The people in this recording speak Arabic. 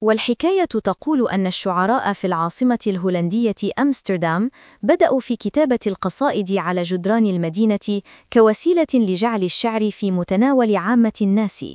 والحكاية تقول أن الشعراء في العاصمة الهولندية أمستردام بدأوا في كتابة القصائد على جدران المدينة كوسيلة لجعل الشعر في متناول عامة الناس.